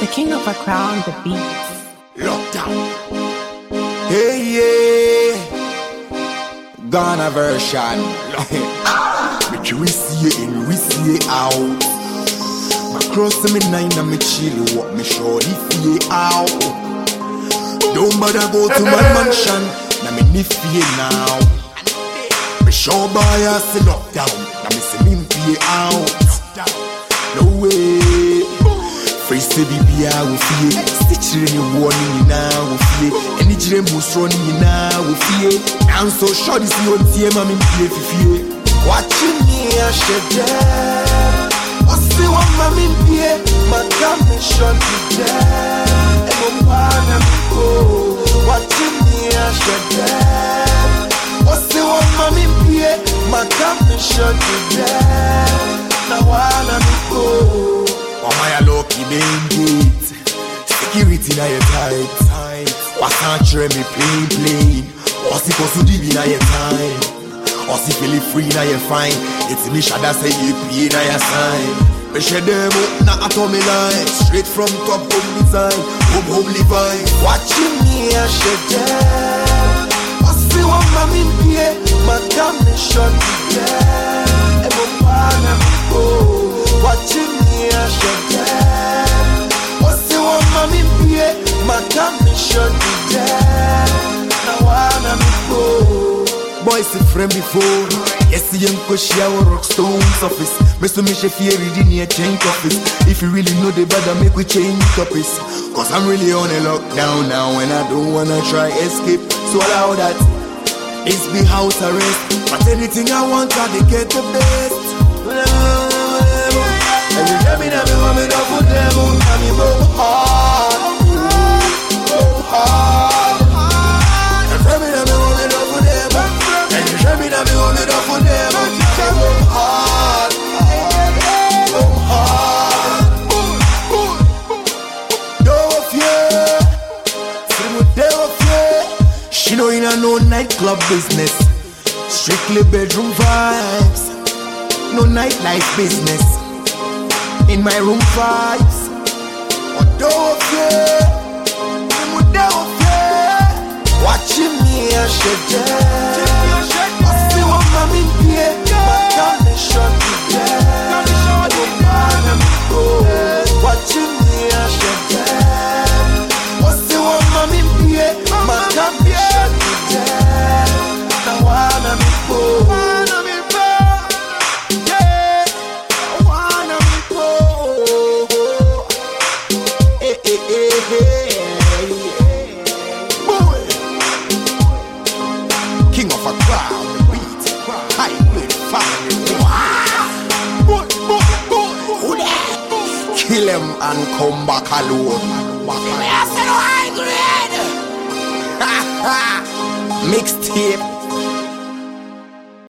The king of a crown, the beats. Lockdown. Hey, yeah. Ghana version. Make you see it in, we see it out. My cross me nine and me chill, what me shorty feel out. Don't bother go to my mansion, na me nifty now. Me sure buy us a lockdown, na me see me feel out. No way. Say bibia wo fie Stikyire ne woɔ no nyinaa wo fie Ani gyere musoro no nyinaa wo fie Nanso sɔde si ɔntie ma mempie fifie Wakye me ahyɛ dɛ Ɔse wɔma mempie Maka me sɔ ne dɛ Ɛmɔ mpaa na mekɔ Wakye me ahyɛ dɛ Ɔse wɔma mempie Maka me sɔ ne dɛ Na wana ya lucky Security na your tight. Wasa chere me plain plain. Osi kosu dibi na your time. Osi feel free na your fine. It's me shada say you pay na your sign. Me them up na atomic line Straight from top home design. Home home Levi Watching me a share them Osi wa mami mpie Magami shot them Boys a friend before. Yes, you ain't push your rockstones office. Mr. me she fear reading near change office. If you really know the better make we change topics. Cause I'm really on a lockdown now And I don't wanna try escape. So allow that. It's be house arrest. But anything I want I dey get the best. And you tell me that me me to put them on me go hard In a no nightclub business. Strictly bedroom vibes. No nightlife business. In my room vibes. Oh don't fear The beat? Kill him and come back alone. High grade. Mixtape